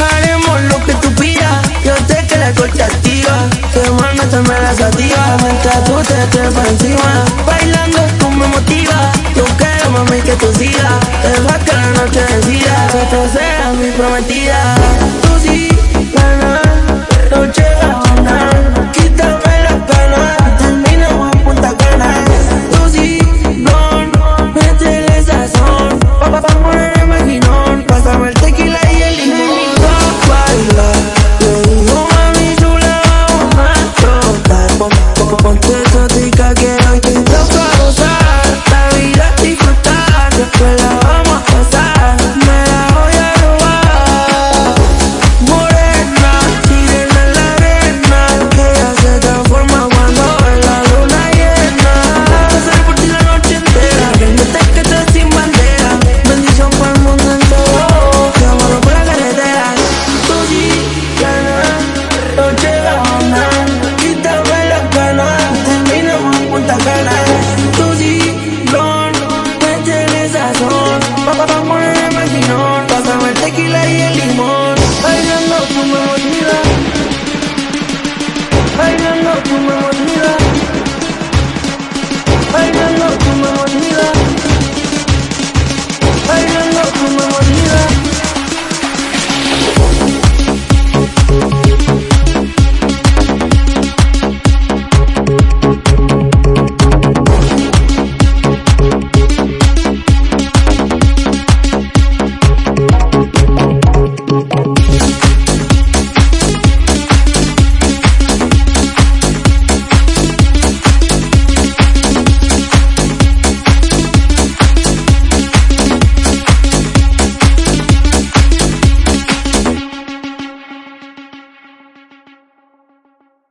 Haremos lo que tú pidas. Yo sé que la corta activa. Quemándote me la sativa. Mientras tú te estés encima. Bailando tú me motivas. Yo quiero mami que tú sigas. Deja que la noche decida. Que tú seas mi prometida. pasar.